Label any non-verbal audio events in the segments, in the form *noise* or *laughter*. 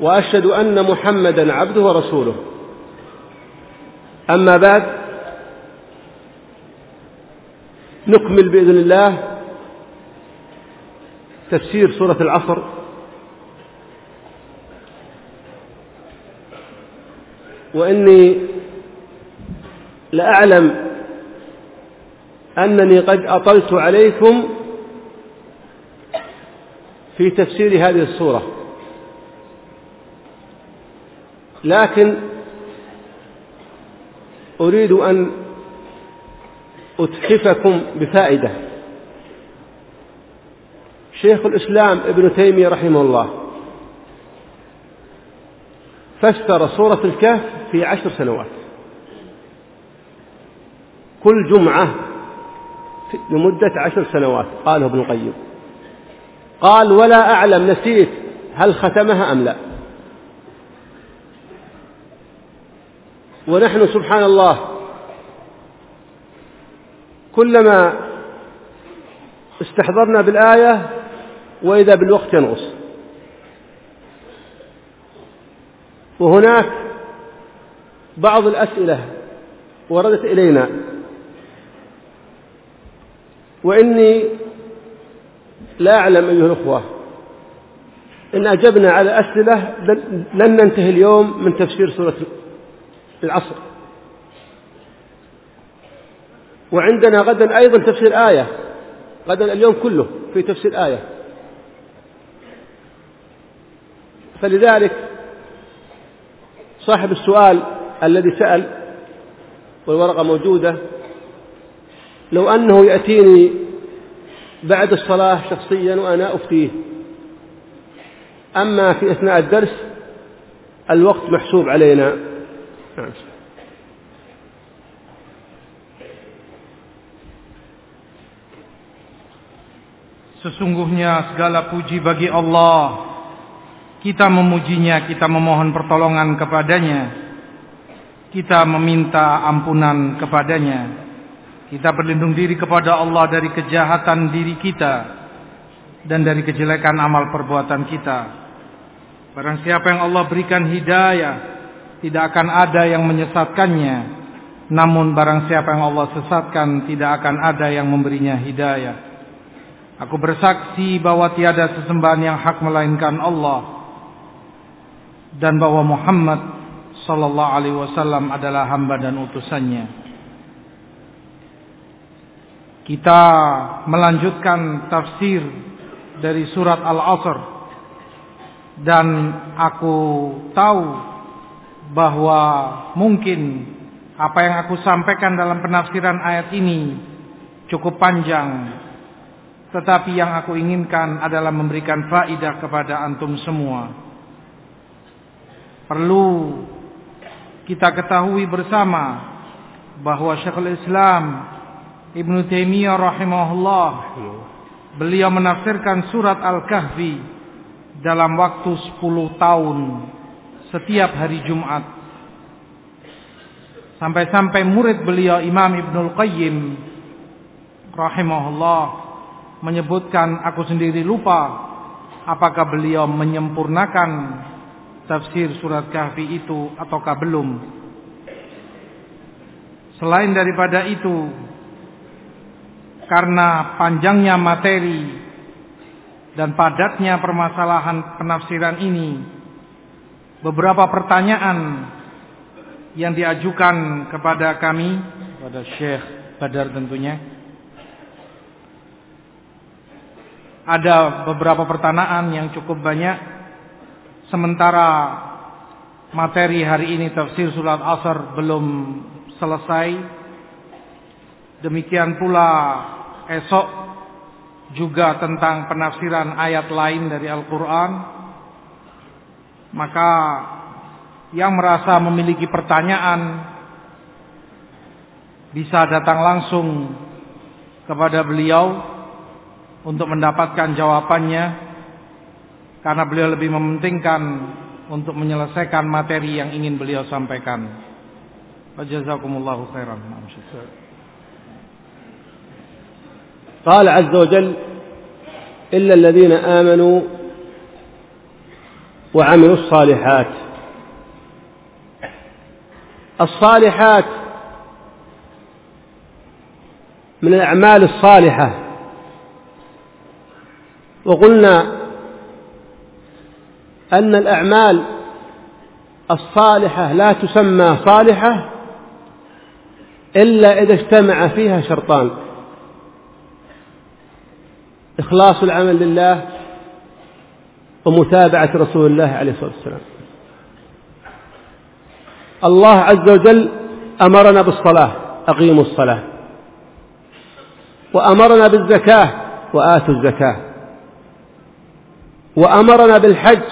وأشهد أن محمدا عبده ورسوله. أما بعد نكمل بإذن الله تفسير سورة العصر. وإني لأعلم أنني قد أطلت عليكم في تفسير هذه الصورة لكن أريد أن أتحفكم بفائدة. شيخ الإسلام ابن تيمية رحمه الله فسر سورة الكهف في عشر سنوات. كل جمعة لمدة عشر سنوات قاله ابن القيم. قال ولا أعلم نسيت هل ختمها أم لا. ونحن سبحان الله كلما استحضرنا بالآية وإذا بالوقت ينقص. وهناك بعض الأسئلة وردت إلينا. وإني لا أعلم أيها الأخوة إن أجبنا على أسئلة لن ننتهي اليوم من تفسير سورة العصر. وعندنا غدا أيضا تفسير آية. غدا اليوم كله في تفسير آية. فلذلك صاحب السؤال الذي سأل والورقة موجودة لو أنه يأتيني بعد الصلاة شخصيا وأنا أفتيه. أما في أثناء الدرس الوقت محسوب علينا. Sesungguhnya segala puji bagi Allah. Kita memujinya, kita memohon pertolongan kepadanya. Kita meminta ampunan kepadanya. Kita berlindung diri kepada Allah dari kejahatan diri kita dan dari kejelekan amal perbuatan kita. Barang siapa yang Allah berikan hidayah, tidak akan ada yang menyesatkannya. Namun barang siapa yang Allah sesatkan Tidak akan ada yang memberinya hidayah. Aku bersaksi bahwa tiada sesembahan yang hak melainkan Allah. Dan bahwa Muhammad sallallahu alaihi wasallam adalah hamba dan utusannya. Kita melanjutkan tafsir dari surat Al-Asr. Dan aku tahu bahwa mungkin apa yang aku sampaikan dalam penafsiran ayat ini cukup panjang tetapi yang aku inginkan adalah memberikan faidah kepada antum semua. Perlu kita ketahui bersama bahwa Syekhul Islam Ibn Taimiyah rahimahullah beliau menafsirkan surat Al-Kahfi dalam waktu 10 tahun setiap hari Jumat. Sampai-sampai murid beliau Imam Ibnul Qayyim rahimahullah menyebutkan aku sendiri lupa apakah beliau menyempurnakan tafsir surat kahfi itu ataukah belum. Selain daripada itu, karena panjangnya materi dan padatnya permasalahan penafsiran ini, beberapa pertanyaan yang diajukan kepada kami, kepada Syekh Badar tentunya, ada beberapa pertanyaan yang cukup banyak. Sementara materi hari ini tafsir surat asar belum selesai. Demikian pula esok juga tentang penafsiran ayat lain dari Al-Quran maka yang merasa memiliki pertanyaan bisa datang langsung kepada beliau untuk mendapatkan jawabannya karena beliau lebih mementingkan untuk menyelesaikan materi yang ingin beliau sampaikan. Wajazakumullahu khairan. قال عز وجل إلا الذين آمنوا وعملوا الصالحات. الصالحات من الأعمال الصالحة. وقلنا أن الأعمال الصالحة لا تسمى صالحة إلا إذا اجتمع فيها شرطان. إخلاص العمل لله ومتابعة رسول الله عليه الصلاة والسلام. الله عز وجل أمرنا بالصلاة أقيموا الصلاة. وأمرنا بالزكاة وآتوا الزكاة. وأمرنا بالحج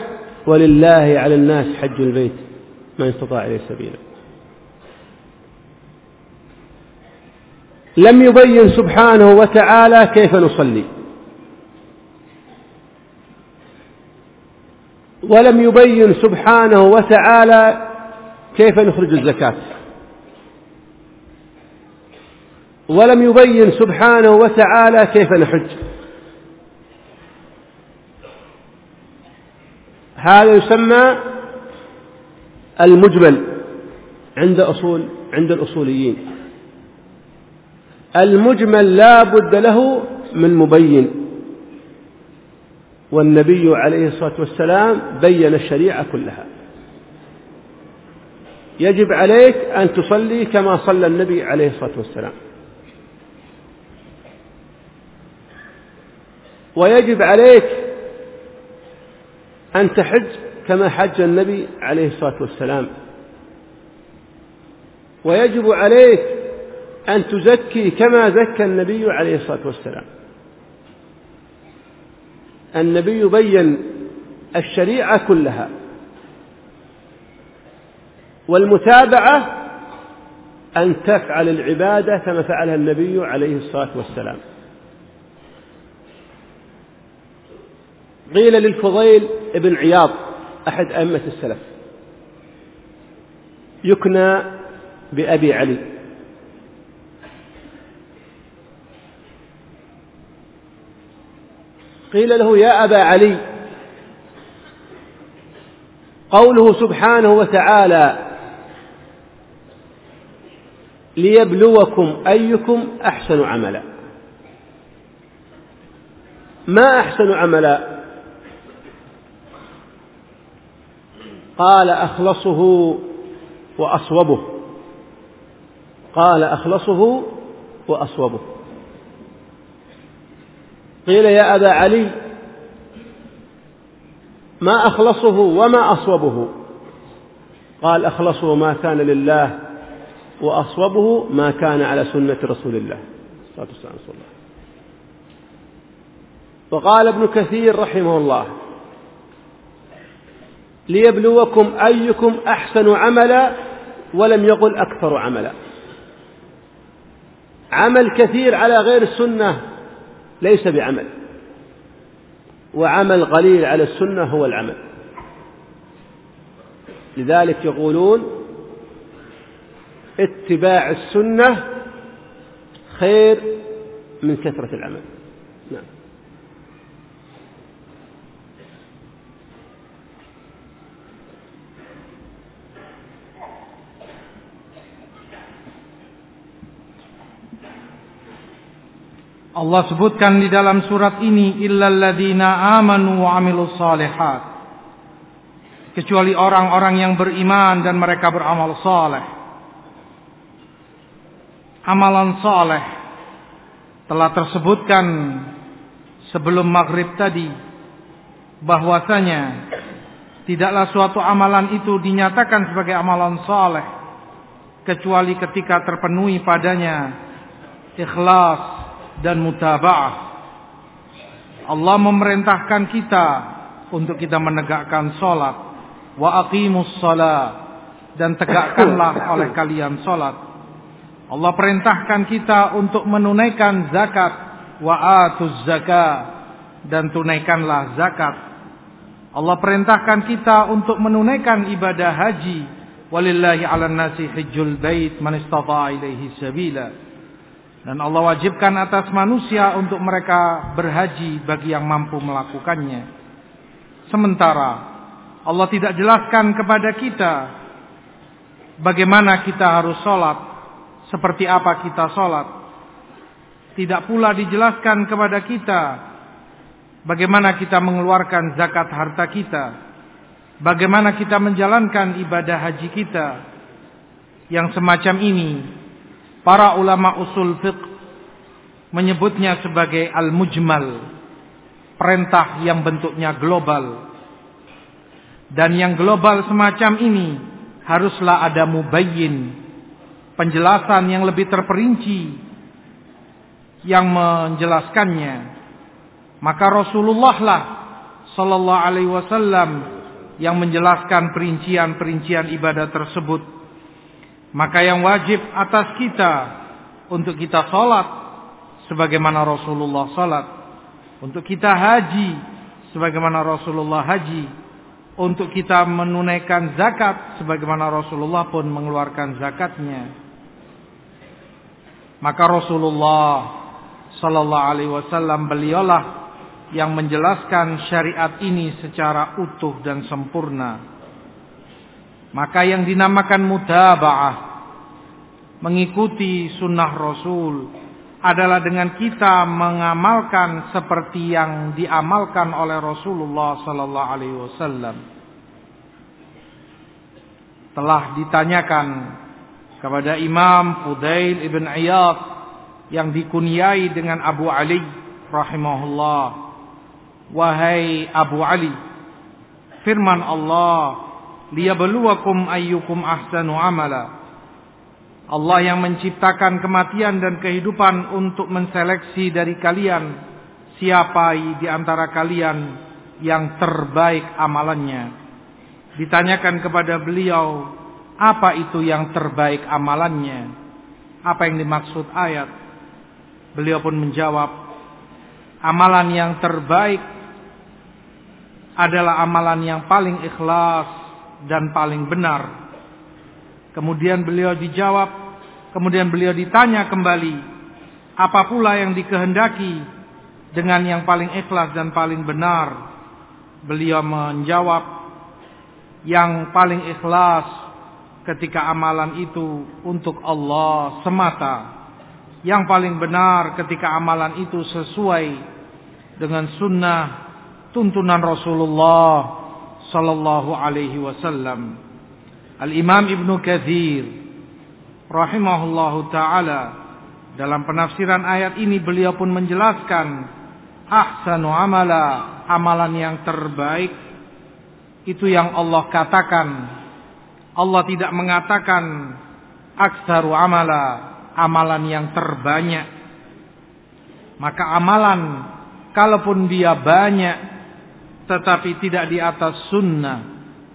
ولله على الناس حج البيت من استطاع إليه سبيلا. لم يبين سبحانه وتعالى كيف نصلي. ولم يبين سبحانه وتعالى كيف نخرج الزكاة. ولم يبين سبحانه وتعالى كيف نحج. هذا يسمى المجمل عند أصول عند الأصوليين. المجمل لا بد له من مبين. والنبي عليه الصلاة والسلام بين الشريعة كلها. يجب عليك أن تصلي كما صلى النبي عليه الصلاة والسلام. ويجب عليك أن تحج كما حج النبي عليه الصلاة والسلام. ويجب عليك أن تزكي كما زكى النبي عليه الصلاة والسلام. النبي بين الشريعة كلها. والمتابعة أن تفعل العبادة كما فعلها النبي عليه الصلاة والسلام. قيل للفضيل ابن عياض أحد أئمة السلف يكنى بأبي علي. قيل له يا أبا علي. قوله سبحانه وتعالى ليبلوكم أيكم أحسن عملا. ما أحسن عملا؟ قال أخلصه وأصوبه. قال أخلصه وأصوبه. قيل يا أبا علي ما أخلصه وما أصوبه؟ قال أخلصه ما كان لله وأصوبه ما كان على سنة رسول الله صلى الله عليه وسلم. وقال ابن كثير رحمه الله ليبلوكم أيكم أحسن عملا ولم يقل أكثر عملا. عمل كثير على غير السنة ليس بعمل. وعمل قليل على السنة هو العمل. لذلك يقولون اتباع السنة خير من كثرة العمل. Allah sebutkan di dalam surat ini illalladzina amanu wa amilus. Kecuali orang-orang yang beriman dan mereka beramal saleh. Amalan saleh telah tersebutkan sebelum maghrib tadi bahwasanya tidaklah suatu amalan itu dinyatakan sebagai amalan saleh kecuali ketika terpenuhi padanya ikhlas dan mutaba'ah. Allah memerintahkan kita untuk kita menegakkan salat wa aqimus salat dan tegakkanlah *coughs* oleh kalian salat. Allah perintahkan kita untuk menunaikan zakat wa atuz zakat dan tunaikanlah zakat. Allah perintahkan kita untuk menunaikan ibadah haji walillahi 'alan nasi hajjul bait man istata'a ilaihi sabila. Dan Allah wajibkan atas manusia untuk mereka berhaji bagi yang mampu melakukannya. Sementara Allah tidak jelaskan kepada kita bagaimana kita harus sholat, seperti apa kita sholat. Tidak pula dijelaskan kepada kita bagaimana kita mengeluarkan zakat harta kita, bagaimana kita menjalankan ibadah haji kita. Yang semacam ini Para ulama usul fiqh menyebutnya sebagai al-mujmal, perintah yang bentuknya global. Dan yang global semacam ini haruslah ada mubayyin, penjelasan yang lebih terperinci yang menjelaskannya. Maka Rasulullah lah sallallahu alaihi wasallam yang menjelaskan perincian-perincian ibadah tersebut maka yang wajib atas kita untuk kita sholat sebagaimana Rasulullah sholat. Untuk kita haji sebagaimana Rasulullah haji. Untuk kita menunaikan zakat sebagaimana Rasulullah pun mengeluarkan zakatnya. Maka Rasulullah Sallallahu Alaihi Wasallam beliaulah yang menjelaskan syariat ini secara utuh dan sempurna. Maka yang dinamakan mutaba'ah mengikuti sunnah Rasul adalah dengan kita mengamalkan seperti yang diamalkan oleh Rasulullah sallallahu alaihi wasallam. Telah ditanyakan kepada Imam Fudail ibn Iyad yang dikunyai dengan Abu Ali rahimahullah. Wahai Abu Ali, firman Allah liyabluwakum ayyukum ahsanu amala. Allah yang menciptakan kematian dan kehidupan untuk menseleksi dari kalian siapa di antara kalian yang terbaik amalannya. Ditanyakan kepada beliau, apa itu yang terbaik amalannya? Apa yang dimaksud ayat? Beliau pun menjawab, amalan yang terbaik adalah amalan yang paling ikhlas dan paling benar. Kemudian beliau dijawab, kemudian beliau ditanya kembali, apa pula yang dikehendaki dengan yang paling ikhlas dan paling benar? Beliau menjawab, yang paling ikhlas ketika amalan itu untuk Allah semata. Yang paling benar ketika amalan itu sesuai dengan sunnah tuntunan Rasulullah sallallahu alaihi wasallam. Al-Imam Ibnu Katsir rahimahullahu taala dalam penafsiran ayat ini beliau pun menjelaskan ahsanu amala amalan yang terbaik itu yang Allah katakan Allah tidak mengatakan aksaru amala amalan yang terbanyak maka amalan kalaupun dia banyak tetapi tidak di atas sunnah,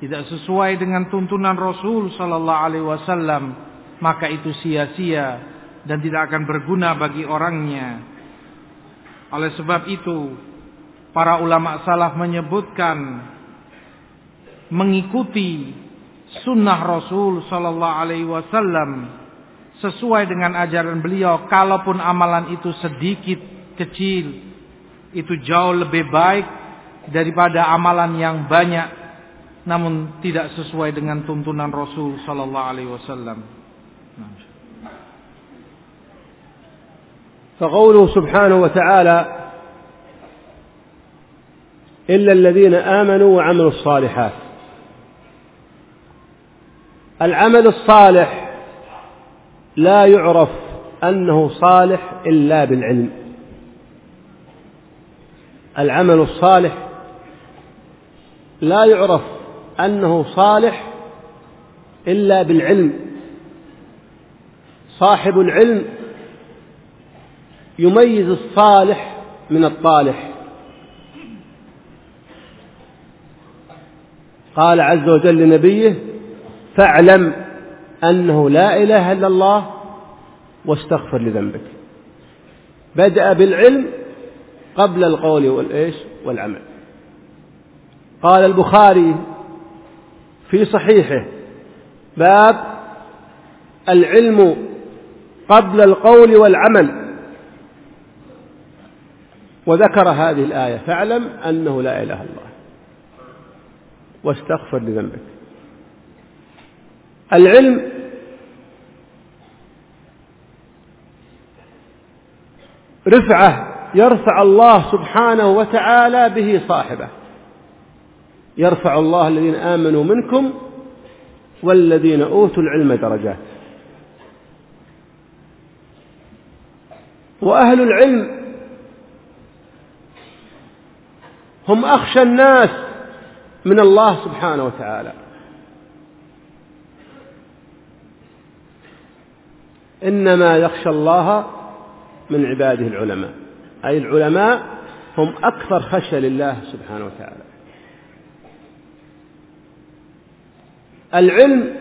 tidak sesuai dengan tuntunan Rasul sallallahu alaihi wasallam, maka itu sia-sia dan tidak akan berguna bagi orangnya. Oleh sebab itu, para ulama salaf menyebutkan mengikuti sunnah Rasul sallallahu alaihi wasallam sesuai dengan ajaran beliau kalaupun amalan itu sedikit kecil itu jauh lebih baik daripada amalan yang banyak namun tidak sesuai dengan tuntunan Rasul sallallahu alaihi wasallam. فقوله سبحانه وتعالى إلا الذين آمنوا وعملوا الصالحات. العمل الصالح لا يعرف أنه صالح إلا بالعلم. العمل الصالح لا يعرف أنه صالح إلا بالعلم. صاحب العلم يميز الصالح من الطالح. قال عز وجل لنبيه فاعلم أنه لا إله إلا الله واستغفر لذنبك. بدأ بالعلم قبل القول والإيش والعمل. قال البخاري في صحيحه باب العلم قبل القول والعمل. وذكر هذه الآية فاعلم أنه لا إله إلا الله. واستغفر لذنبك. العلم رفعة يرفع الله سبحانه وتعالى به صاحبه. يرفع الله الذين آمنوا منكم والذين أوتوا العلم درجات. وأهل العلم هم أخشى الناس من الله سبحانه وتعالى. إنما يخشى الله من عباده العلماء. أي العلماء هم أكثر خشية لله سبحانه وتعالى. العلم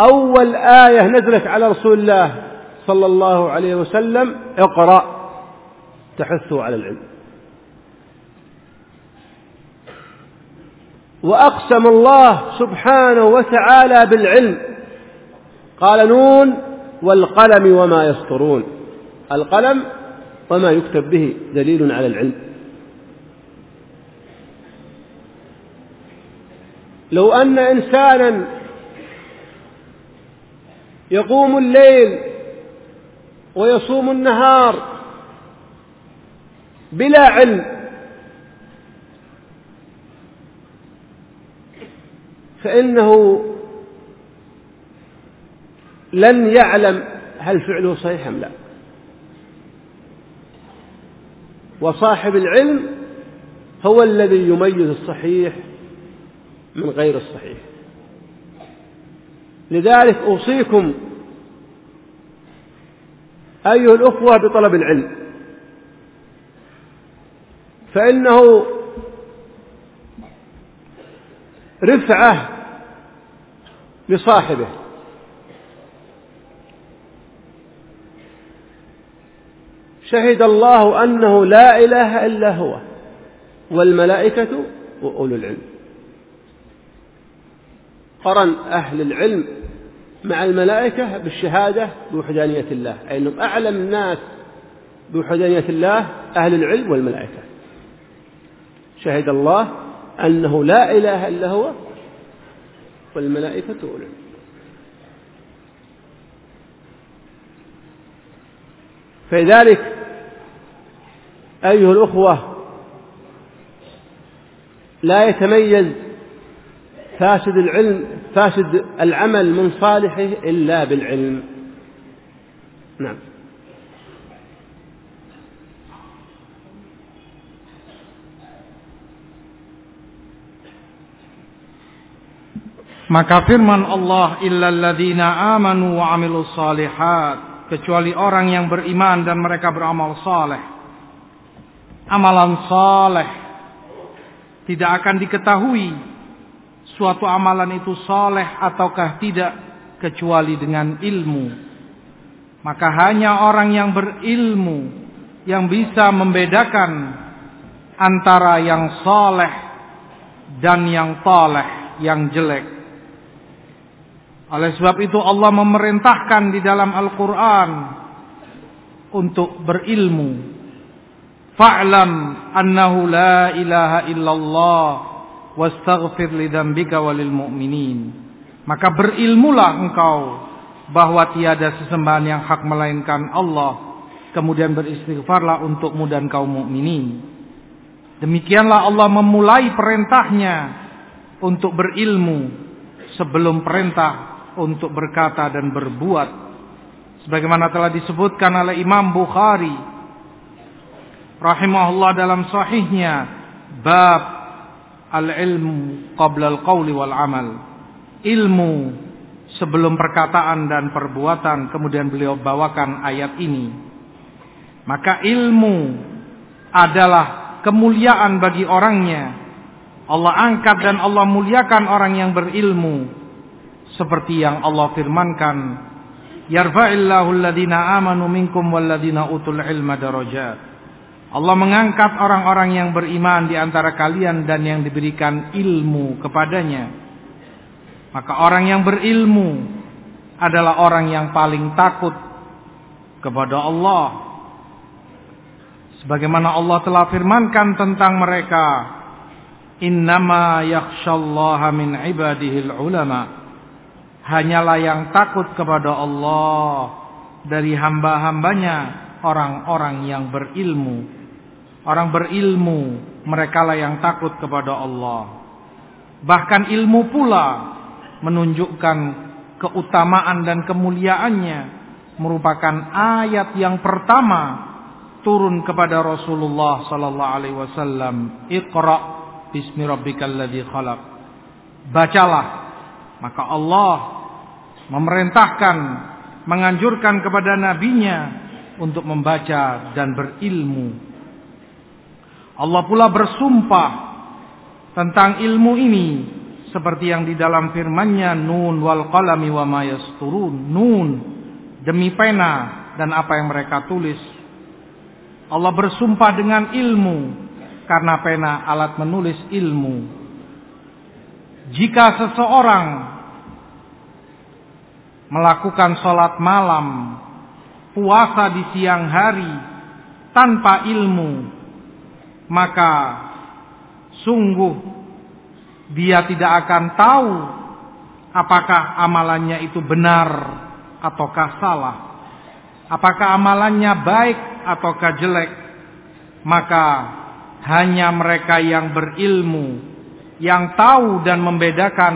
أول آية نزلت على رسول الله صلى الله عليه وسلم اقرأ تحثه على العلم. وأقسم الله سبحانه وتعالى بالعلم. قال نون والقلم وما يسطرون. القلم وما يكتب به دليل على العلم. لو أن إنسانا يقوم الليل ويصوم النهار بلا علم فإنه لن يعلم هل فعله صحيح أم لا. وصاحب العلم هو الذي يميز الصحيح من غير الصحيح. لذلك أوصيكم أيها الأخوة بطلب العلم. فإنه رفعة لصاحبه. شهد الله أنه لا إله إلا هو والملائكة وأولو العلم. قرن أهل العلم مع الملائكة بالشهادة بوحدانية الله أي أنهم أعلم الناس بوحدانية الله أهل العلم والملائكة. شهد الله أنه لا إله إلا هو والملائكة العلم. فلذلك أيها الأخوة لا يتميز فاسد العلم فاسد العمل من صالحه إلا بالعلم نعم Maka firman Allah illalladzina amanu wa amilus salihat kecuali orang yang beriman dan mereka beramal saleh. Amalan saleh tidak akan diketahui suatu amalan itu saleh ataukah tidak kecuali dengan ilmu. Maka hanya orang yang berilmu yang bisa membedakan antara yang saleh dan yang taleh, yang jelek. Oleh sebab itu Allah memerintahkan di dalam Al-Quran untuk berilmu. Fa'lam annahu la ilaha illallah wastaghfir li dzambika walil mu'minin. Maka berilmulah engkau bahwa tiada sesembahan yang hak melainkan Allah. Kemudian beristighfarlah untukmu dan kaum mukminin. Demikianlah Allah memulai perintahnya untuk berilmu sebelum perintah untuk berkata dan berbuat sebagaimana telah disebutkan oleh Imam Bukhari rahimahullah dalam sahihnya bab al-ilmu qabla al-qawli wal amal. Ilmu sebelum perkataan dan perbuatan kemudian beliau bawakan ayat ini. Maka ilmu adalah kemuliaan bagi orangnya. Allah angkat dan Allah muliakan orang yang berilmu. Seperti yang Allah firmankan yarfa'illahu alladhina amanu minkum walladhina utul ilma darajat Allah mengangkat orang-orang yang beriman di antara kalian dan yang diberikan ilmu kepadanya. Maka orang yang berilmu adalah orang yang paling takut kepada Allah. Sebagaimana Allah telah firmankan tentang mereka innama yakhshallaha min ibadihil ulama. Hanyalah yang takut kepada Allah dari hamba-hambanya orang-orang yang berilmu. Orang berilmu mereka lah yang takut kepada Allah. Bahkan ilmu pula menunjukkan keutamaan dan kemuliaannya merupakan ayat yang pertama turun kepada Rasulullah sallallahu alaihi wasallam. Iqra bismi rabbikal ladzi khalaq. Bacalah maka Allah memerintahkan, menganjurkan kepada nabinya untuk membaca dan berilmu. Allah pula bersumpah tentang ilmu ini seperti yang di dalam firman-Nya Nun wal qalami wa ma yasturun. Nun demi pena dan apa yang mereka tulis. Allah bersumpah dengan ilmu karena pena alat menulis ilmu. Jika seseorang melakukan sholat malam, puasa di siang hari tanpa ilmu, maka sungguh dia tidak akan tahu apakah amalannya itu benar ataukah salah, apakah amalannya baik ataukah jelek, maka hanya mereka yang berilmu, yang tahu dan membedakan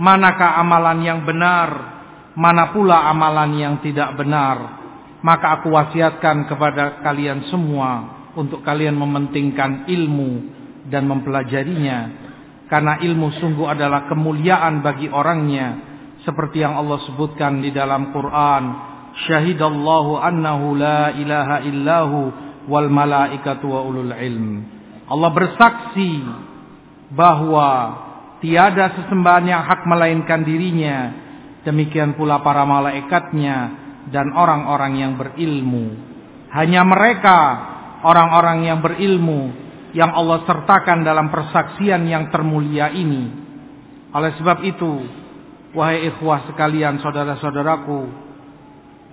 manakah amalan yang benar mana pula amalan yang tidak benar. Maka aku wasiatkan kepada kalian semua untuk kalian mementingkan ilmu dan mempelajarinya. Karena ilmu sungguh adalah kemuliaan bagi orangnya. Seperti yang Allah sebutkan di dalam Quran. Syahidallahu annahu la ilaha illahu wal malaikatu wa ulul ilm. Allah bersaksi bahwa tiada sesembahan yang hak melainkan dirinya Demikian pula para malaikatnya dan orang-orang yang berilmu. Hanya mereka orang-orang yang berilmu yang Allah sertakan dalam persaksian yang termulia ini. Oleh sebab itu, wahai ikhwah sekalian, saudara-saudaraku,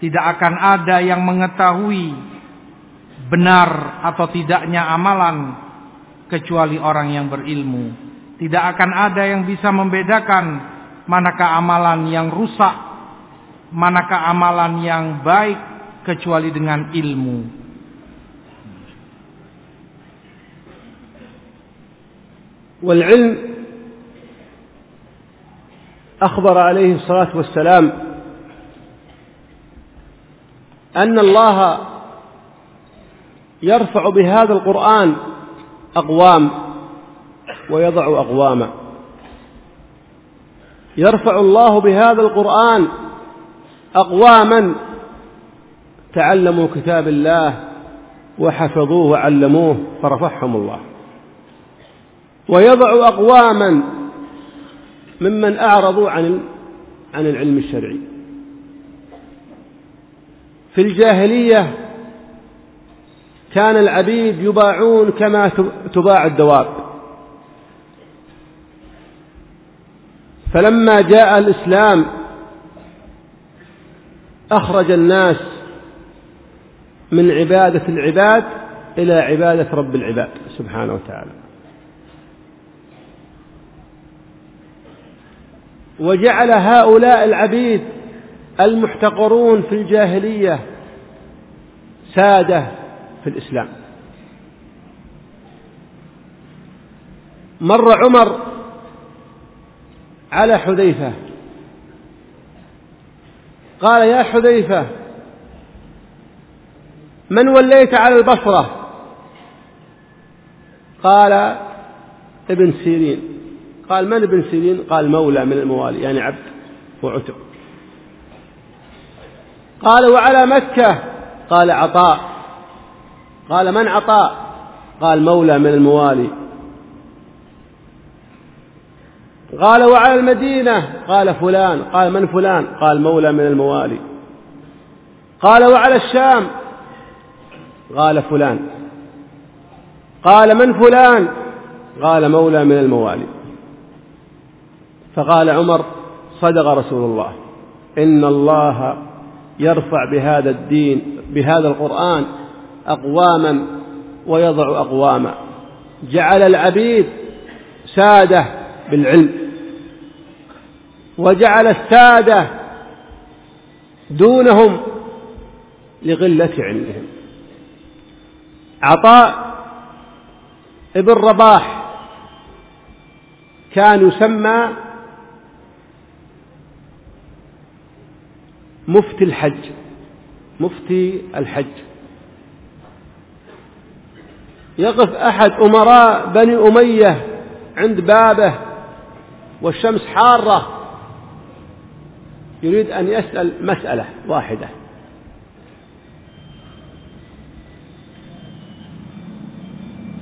tidak akan ada yang mengetahui benar atau tidaknya amalan kecuali orang yang berilmu. Tidak akan ada yang bisa membedakan manakah amalan yang rusak, manakah amalan yang baik kecuali dengan ilmu. والعلم أخبر عليه الصلاة والسلام أن الله يرفع بهذا القرآن أقوام ويضع أقواما يرفع الله بهذا القرآن أقواما. تعلموا كتاب الله وحفظوه وعلموه فرفعهم الله. ويضع أقواما ممن أعرضوا عن عن العلم الشرعي. في الجاهلية كان العبيد يباعون كما تباع الدواب. فلما جاء الإسلام أخرج الناس من عبادة العباد إلى عبادة رب العباد سبحانه وتعالى. وجعل هؤلاء العبيد المحتقرون في الجاهلية سادة في الإسلام. مر عمر على حذيفة. قال يا حذيفة من وليت على البصرة؟ قال ابن سيرين. قال من ابن سيرين؟ قال مولى من الموالي يعني عبد وعتق قال وعلى مكة؟ قال عطاء. قال من عطاء؟ قال مولى من الموالي. قال وعلى المدينة؟ قال فلان. قال من فلان؟ قال مولى من الموالي. قال وعلى الشام؟ قال فلان. قال من فلان؟ قال مولى من الموالي. فقال عمر صدق رسول الله. إن الله يرفع بهذا الدين بهذا القرآن أقواما ويضع أقواما. جعل العبيد سادة بالعلم وجعل السادة دونهم لقلة علمهم. عطاء ابن رباح كان يسمى مفتي الحج مفتي الحج. يقف أحد أمراء بني أمية عند بابه والشمس حارة يريد أن يسأل مسألة واحدة.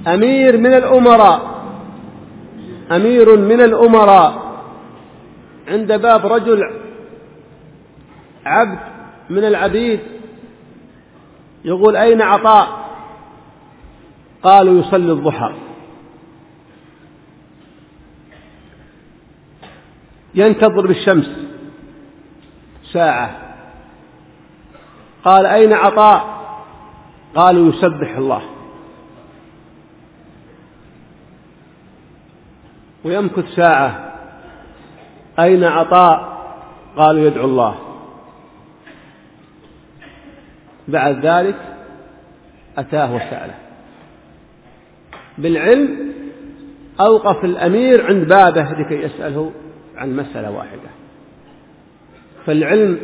أمير من الأمراء أمير من الأمراء عند باب رجل عبد من العبيد. يقول أين عطاء؟ قالوا يصلي الضحى. ينتظر بالشمس ساعة. قال أين عطاء؟ قالوا يسبح الله. ويمكث ساعة. أين عطاء؟ قالوا يدعو الله. بعد ذلك أتاه وسأله بالعلم أوقف الأمير عند بابه لكي يسأله عن مسألة واحدة فالعلم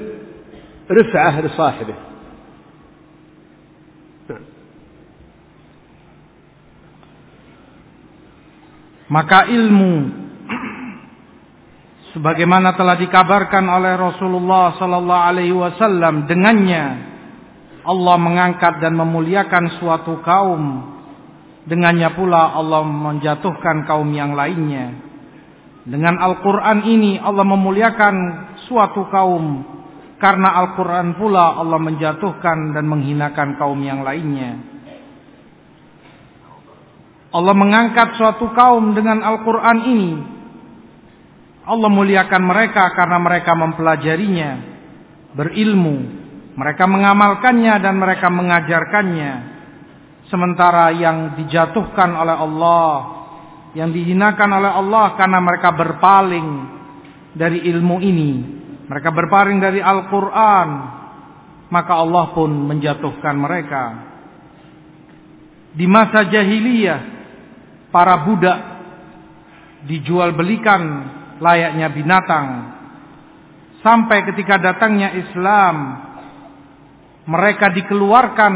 رفعة لصاحبه نعم. maka ilmu sebagaimana telah dikabarkan oleh Rasulullah sallallahu alaihi wasallam dengannya Allah mengangkat dan memuliakan suatu kaum. Dengannya pula Allah menjatuhkan kaum yang lainnya. Dengan Al-Quran ini Allah memuliakan suatu kaum. Karena Al-Quran pula Allah menjatuhkan dan menghinakan kaum yang lainnya. Allah mengangkat suatu kaum dengan Al-Quran ini. Allah muliakan mereka karena mereka mempelajarinya, berilmu, mereka mengamalkannya dan mereka mengajarkannya. Sementara yang dijatuhkan oleh Allah, yang dihinakan oleh Allah karena mereka berpaling dari ilmu ini. Mereka berpaling dari Al-Quran. Maka Allah pun menjatuhkan mereka. Di masa jahiliyah, para budak dijual belikan layaknya binatang. Sampai ketika datangnya Islam, mereka dikeluarkan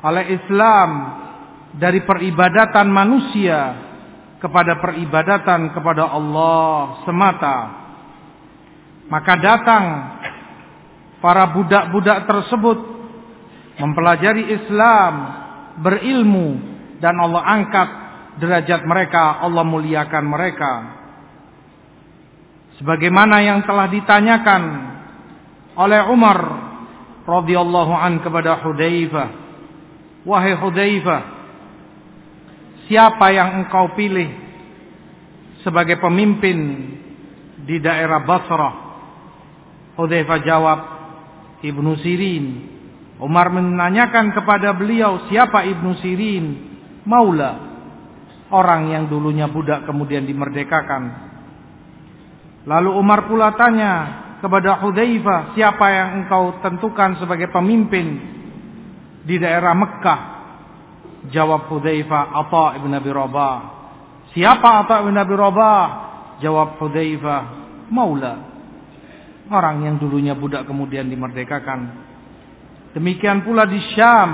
oleh Islam dari peribadatan manusia kepada peribadatan kepada Allah semata. Maka datang para budak-budak tersebut mempelajari Islam, berilmu dan Allah angkat derajat mereka, Allah muliakan mereka. Sebagaimana yang telah ditanyakan oleh Umar radhiyallahu an kepada Hudzaifah. Wahai Hudzaifah siapa yang engkau pilih sebagai pemimpin di daerah Basrah? Hudzaifah jawab Ibnu Sirin. Umar menanyakan kepada beliau siapa Ibnu Sirin? Maula orang yang dulunya budak kemudian dimerdekakan. Lalu Umar pula tanya kepada Hudzaifah, siapa yang engkau tentukan sebagai pemimpin di daerah Mekah? Jawab Hudzaifah, Atha ibn Abi Rabah. Siapa Atha ibn Abi Rabah? Jawab Hudzaifah, Maula. Orang yang dulunya budak kemudian dimerdekakan. Demikian pula di Syam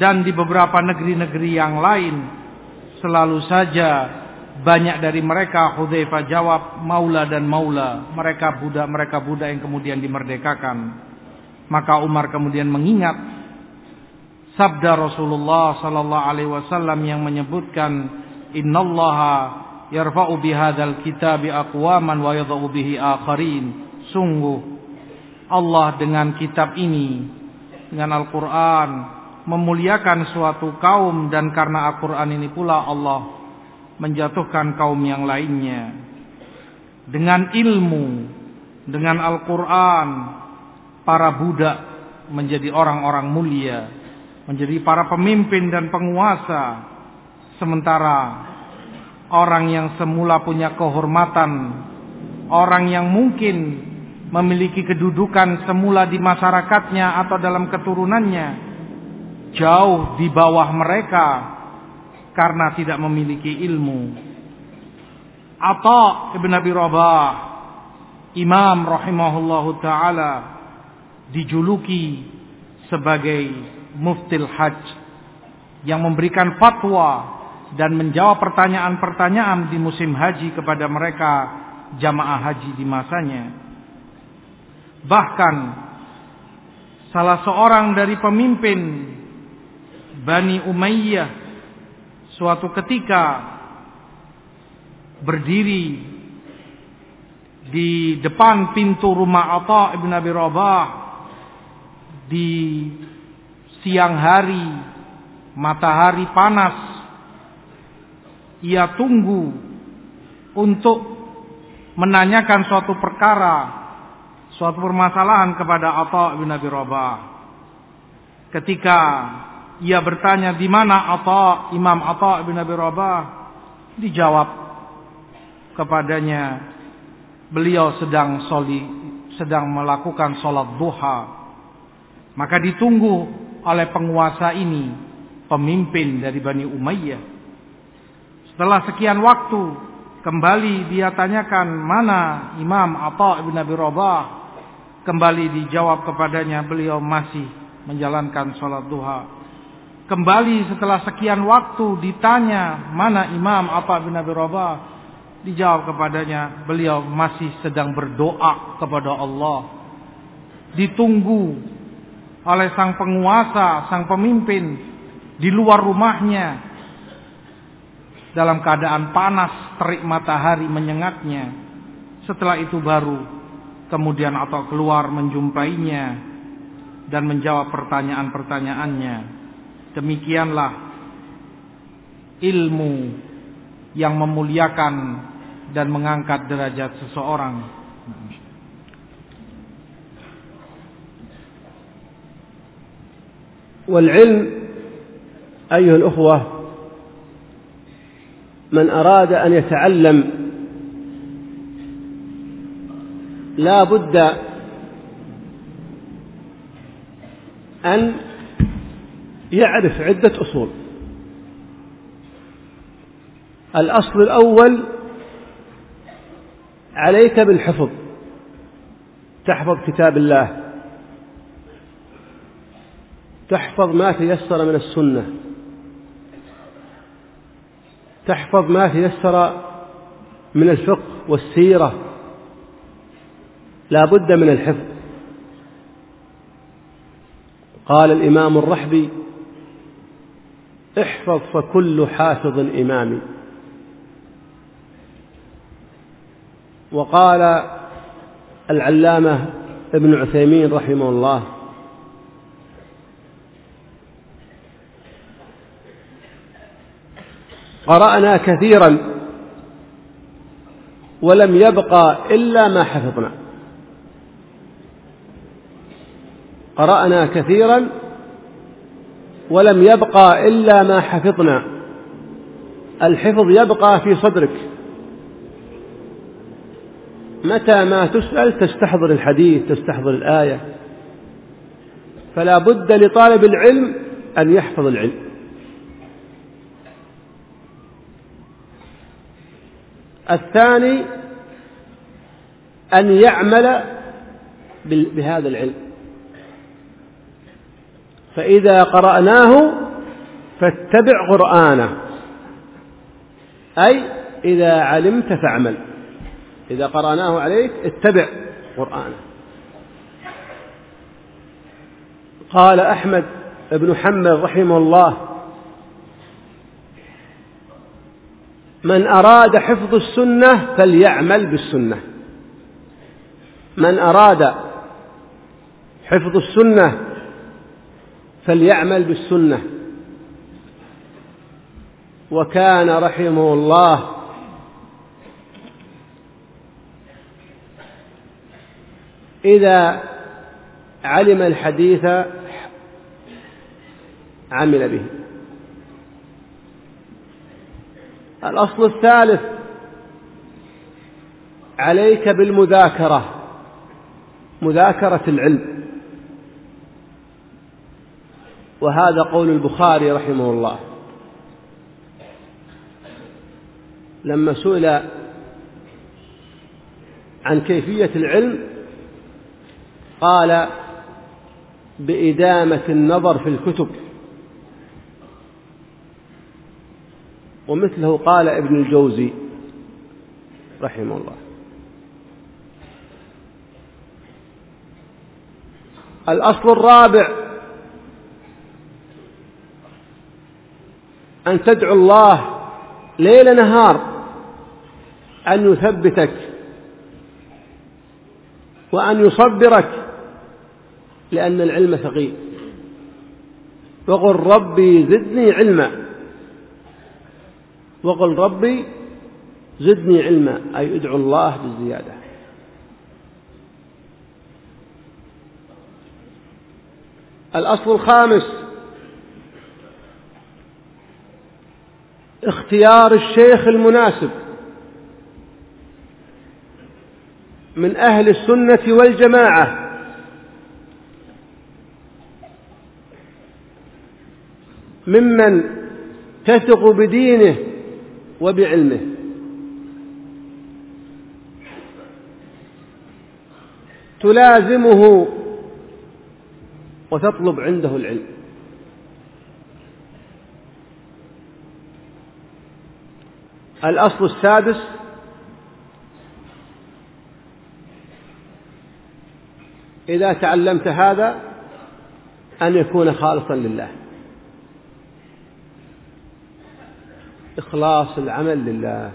dan di beberapa negeri-negeri yang lain selalu saja banyak dari mereka Hudzaifah jawab maula dan maula. Mereka budak, mereka budak yang kemudian dimerdekakan. Maka Umar kemudian mengingat sabda Rasulullah sallallahu alaihi wasallam yang menyebutkan innallaha yarfa'u bihadzal kitabi aqwaman wa yadh'u bihi akharin sungguh Allah dengan kitab ini dengan Al-Qur'an memuliakan suatu kaum dan karena Al-Qur'an ini pula Allah menjatuhkan kaum yang lainnya. Dengan ilmu dengan Al-Qur'an para budak menjadi orang-orang mulia menjadi para pemimpin dan penguasa. Sementara orang yang semula punya kehormatan, orang yang mungkin memiliki kedudukan semula di masyarakatnya atau dalam keturunannya, jauh di bawah mereka karena tidak memiliki ilmu. Atau Ibn Abi Rabah, Imam rahimahullahu taala dijuluki sebagai muftil hajj yang memberikan fatwa dan menjawab pertanyaan-pertanyaan di musim haji kepada mereka jamaah haji di masanya. Bahkan salah seorang dari pemimpin Bani Umayyah suatu ketika berdiri di depan pintu rumah Atha ibn Abi Rabah di siang hari matahari panas ia tunggu untuk menanyakan suatu perkara, suatu permasalahan kepada Atha bin Abi Rabah. Ketika ia bertanya di mana Atha, Imam Atha bin Abi Rabah, dijawab kepadanya beliau sedang soli, sedang melakukan sholat duha. Maka ditunggu oleh penguasa ini, pemimpin dari Bani Umayyah setelah sekian waktu kembali dia tanyakan mana Imam Atha ibn Abi Rabah. Kembali dijawab kepadanya beliau masih menjalankan sholat duha. Kembali setelah sekian waktu ditanya mana Imam Atha ibn Abi Rabah. Dijawab kepadanya beliau masih sedang berdoa kepada Allah. Ditunggu oleh sang penguasa, sang pemimpin di luar rumahnya dalam keadaan panas terik matahari menyengatnya. Setelah itu baru kemudian atau keluar menjumpainya dan menjawab pertanyaan-pertanyaannya. Demikianlah ilmu yang memuliakan dan mengangkat derajat seseorang. والعلم أيها الأخوة من أراد أن يتعلم لا بد أن يعرف عدة أصول. الأصل الأول عليك بالحفظ. تحفظ كتاب الله. تحفظ ما تيسر من السنة. تحفظ ما تيسر من الفقه والسيرة. لا بد من الحفظ. قال الإمام الرحبي احفظ فكل حافظ إمامي. وقال العلامة ابن عثيمين رحمه الله قرأنا كثيرا ولم يبقى إلا ما حفظنا. قرأنا كثيرا ولم يبقى إلا ما حفظنا. الحفظ يبقى في صدرك. متى ما تسأل تستحضر الحديث تستحضر الآية. فلا بد لطالب العلم أن يحفظ العلم. الثاني أن يعمل بهذا العلم. فإذا قرأناه فاتبع قرآنه. أي إذا علمت فاعمل. إذا قرأناه عليك اتبع قرآنه. قال أحمد بن حنبل رحمه الله من أراد حفظ السنة فليعمل بالسنة. من أراد حفظ السنة فليعمل بالسنة. وكان رحمه الله إذا علم الحديث عمل به. الأصل الثالث عليك بالمذاكرة مذاكرة العلم. وهذا قول البخاري رحمه الله. لما سئل عن كيفية العلم قال بإدامة النظر في الكتب. ومثله قال ابن الجوزي رحمه الله. الأصل الرابع أن تدعو الله ليل نهار أن يثبتك وأن يصبرك لأن العلم ثقيل. وقل ربي زدني علما. وقل ربي زدني علما أي ادعو الله بالزيادة. الأصل الخامس اختيار الشيخ المناسب من أهل السنة والجماعة. ممن تثق بدينه وبعلمه. تلازمه وتطلب عنده العلم. الأصل السادس إذا تعلمت هذا أن يكون خالصا لله. إخلاص العمل لله.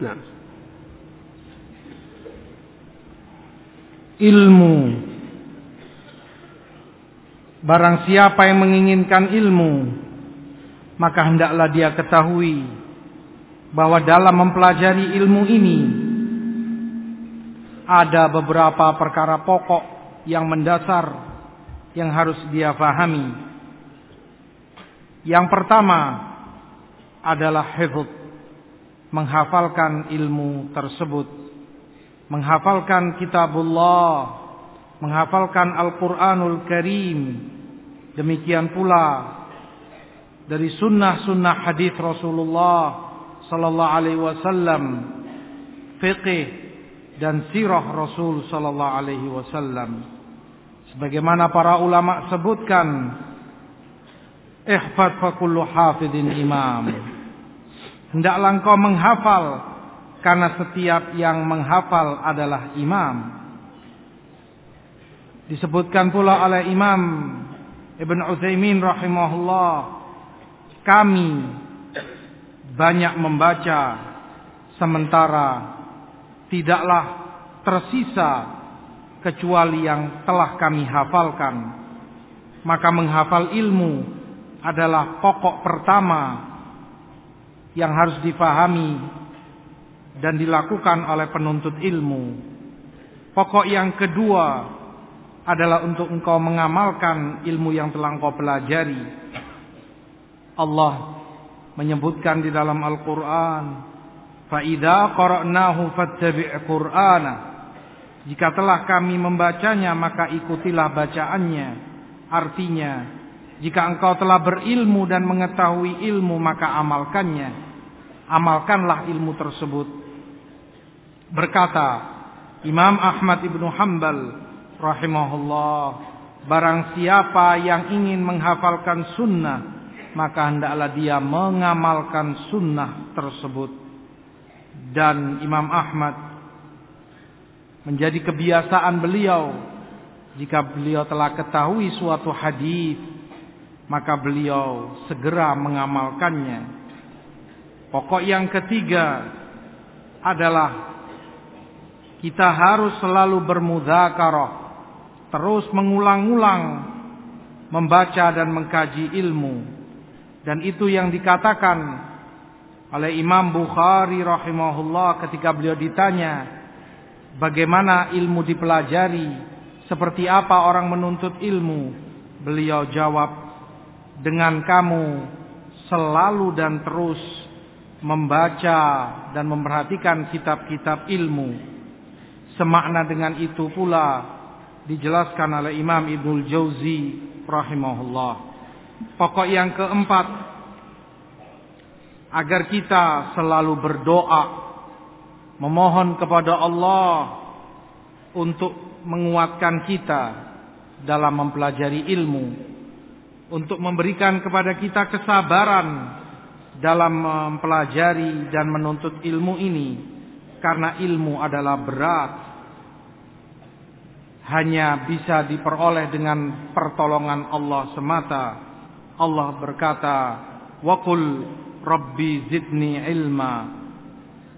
نعم. ilmu Barang siapa yang menginginkan ilmu maka hendaklah dia ketahui bahwa dalam mempelajari ilmu ini ada beberapa perkara pokok yang mendasar yang harus dia pahami. Yang pertama adalah hifz, menghafalkan ilmu tersebut, menghafalkan kitabullah, menghafalkan Al-Qur'anul Karim. Demikian pula dari sunnah-sunnah hadis Rasulullah sallallahu alaihi wasallam, fikih dan sirah Rasul sallallahu alaihi wasallam. Sebagaimana para ulama sebutkan, ihfad fa kullu hafidin imam. Hendaklah engkau menghafal karena setiap yang menghafal adalah imam. Disebutkan pula oleh Imam Ibn Utsaimin rahimahullah, kami banyak membaca sementara tidaklah tersisa kecuali yang telah kami hafalkan. Maka menghafal ilmu adalah pokok pertama yang harus difahami dan dilakukan oleh penuntut ilmu. Pokok yang kedua adalah untuk engkau mengamalkan ilmu yang telah engkau pelajari. Allah menyebutkan di dalam Al-Quran, "Fa'idha qara'nahu fattabi' Qur'ana." Jika telah kami membacanya, maka ikutilah bacaannya. Artinya, jika engkau telah berilmu dan mengetahui ilmu, maka amalkannya. Amalkanlah ilmu tersebut. Berkata Imam Ahmad ibnu Hanbal rahimahullah, barang siapa yang ingin menghafalkan sunnah, maka hendaklah dia mengamalkan sunnah tersebut. Dan Imam Ahmad menjadi kebiasaan beliau jika beliau telah ketahui suatu hadis maka beliau segera mengamalkannya Pokok yang ketiga adalah kita harus selalu bermudzakarah, terus mengulang-ulang membaca dan mengkaji ilmu. Dan itu yang dikatakan oleh Imam Bukhari rahimahullah ketika beliau ditanya bagaimana ilmu dipelajari, seperti apa orang menuntut ilmu. Beliau jawab dengan kamu selalu dan terus membaca dan memperhatikan kitab-kitab ilmu. Semakna dengan itu pula dijelaskan oleh Imam Ibnul Jauzi rahimahullah. Pokok yang keempat agar kita selalu berdoa memohon kepada Allah untuk menguatkan kita dalam mempelajari ilmu untuk memberikan kepada kita kesabaran dalam mempelajari dan menuntut ilmu ini karena ilmu adalah berat. Hanya bisa diperoleh dengan pertolongan Allah semata Allah berkata waqul rabbi zidni ilma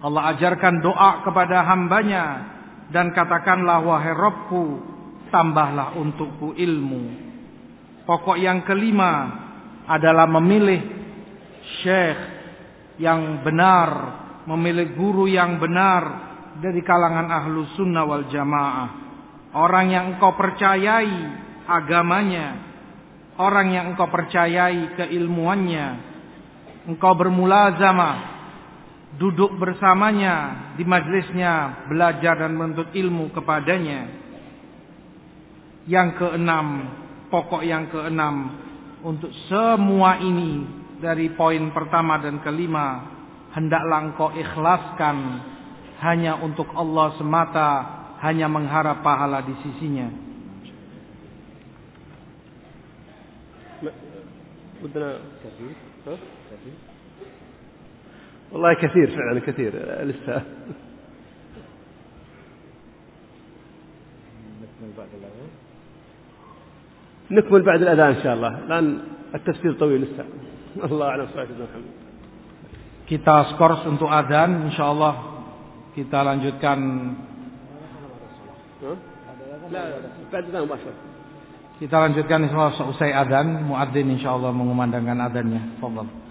Allah ajarkan doa kepada hambanya dan katakanlah wahai Rabbku tambahlah untukku ilmu pokok yang kelima adalah memilih syekh yang benar, memilih guru yang benar dari kalangan ahlu sunnah wal jamaah. Orang yang engkau percayai agamanya, orang yang engkau percayai keilmuannya, engkau bermulazamah, duduk bersamanya di majlisnya, belajar dan menuntut ilmu kepadanya. Yang keenam, pokok yang keenam, untuk semua ini dari poin pertama dan kelima hendaklah engkau ikhlaskan hanya untuk Allah semata hanya mengharap pahala di sisinya ودنا كثير. كثير. والله كثير فعلا كثير لسه. نكمل بعد الأذان؟ نكمل بعد الأذان إن شاء الله. الآن التفسير طويل لسه. الله أعلم صلاة الله محمد kita skors untuk adzan insyaallah kita lanjutkan. لا بعد الأذان مباشرة. Kita lanjutkan insyaallah selesai adzan muadzin insyaallah mengumandangkan adzannya. Fadhal.